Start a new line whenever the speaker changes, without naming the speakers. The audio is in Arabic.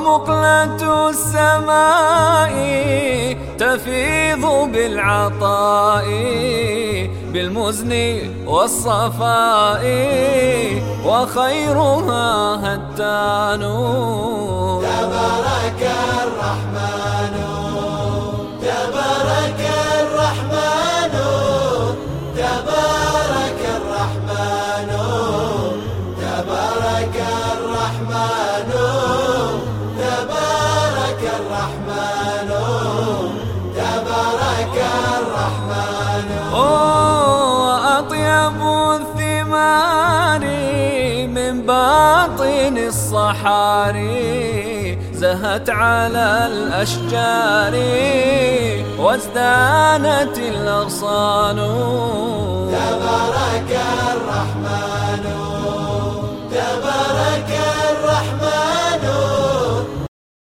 ومقلة السماء تفيض بالعطاء بالمزن والصفاء وخيرها هتان.
تبارك الرحمن تبارك الرحمن تبارك الرحمن تبارك الرحمن. تبارك الرحمن
الثمار من باطن الصحاري زهت على الأشجار وازدانت الأغصان.
تبارك الرحمن